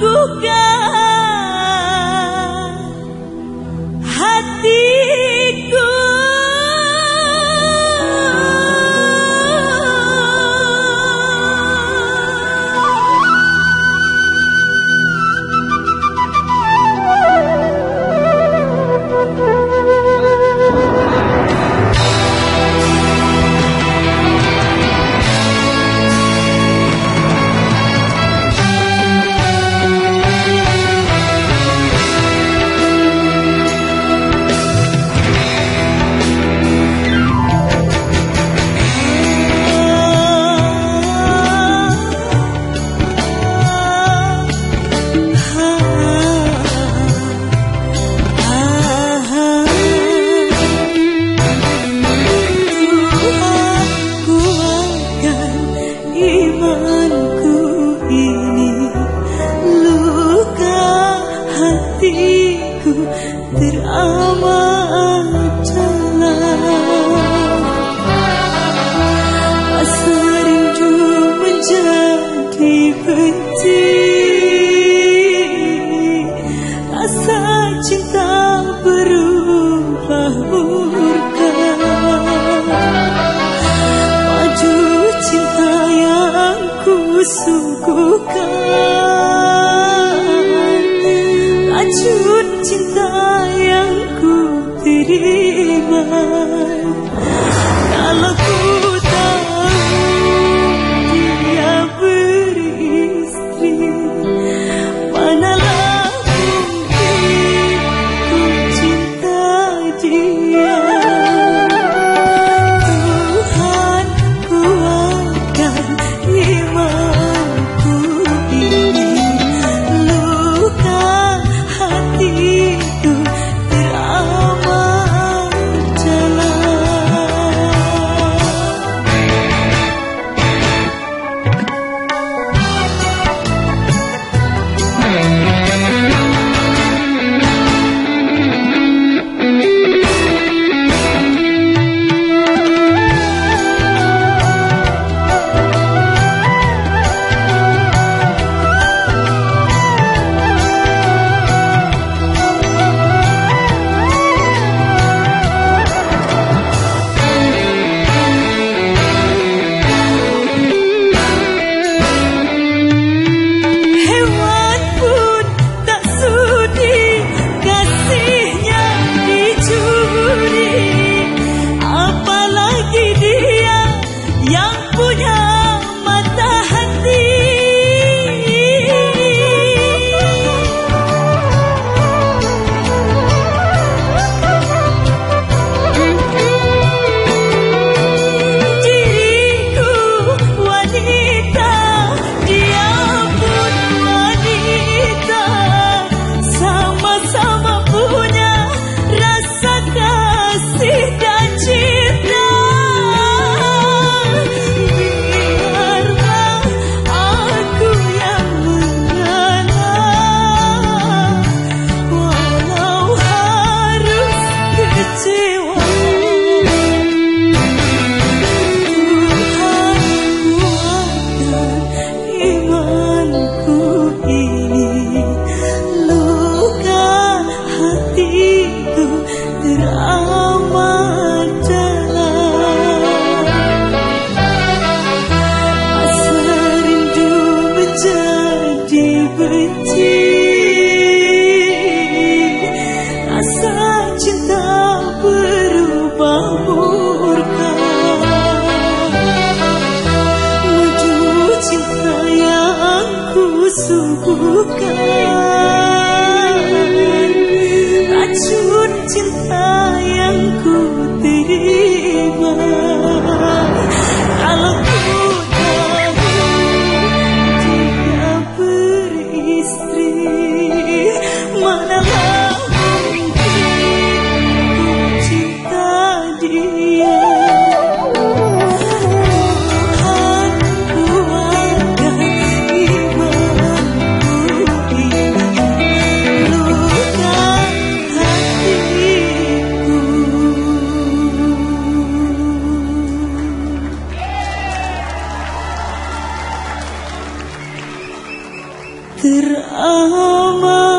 不够 ku diri Cuca. Teramat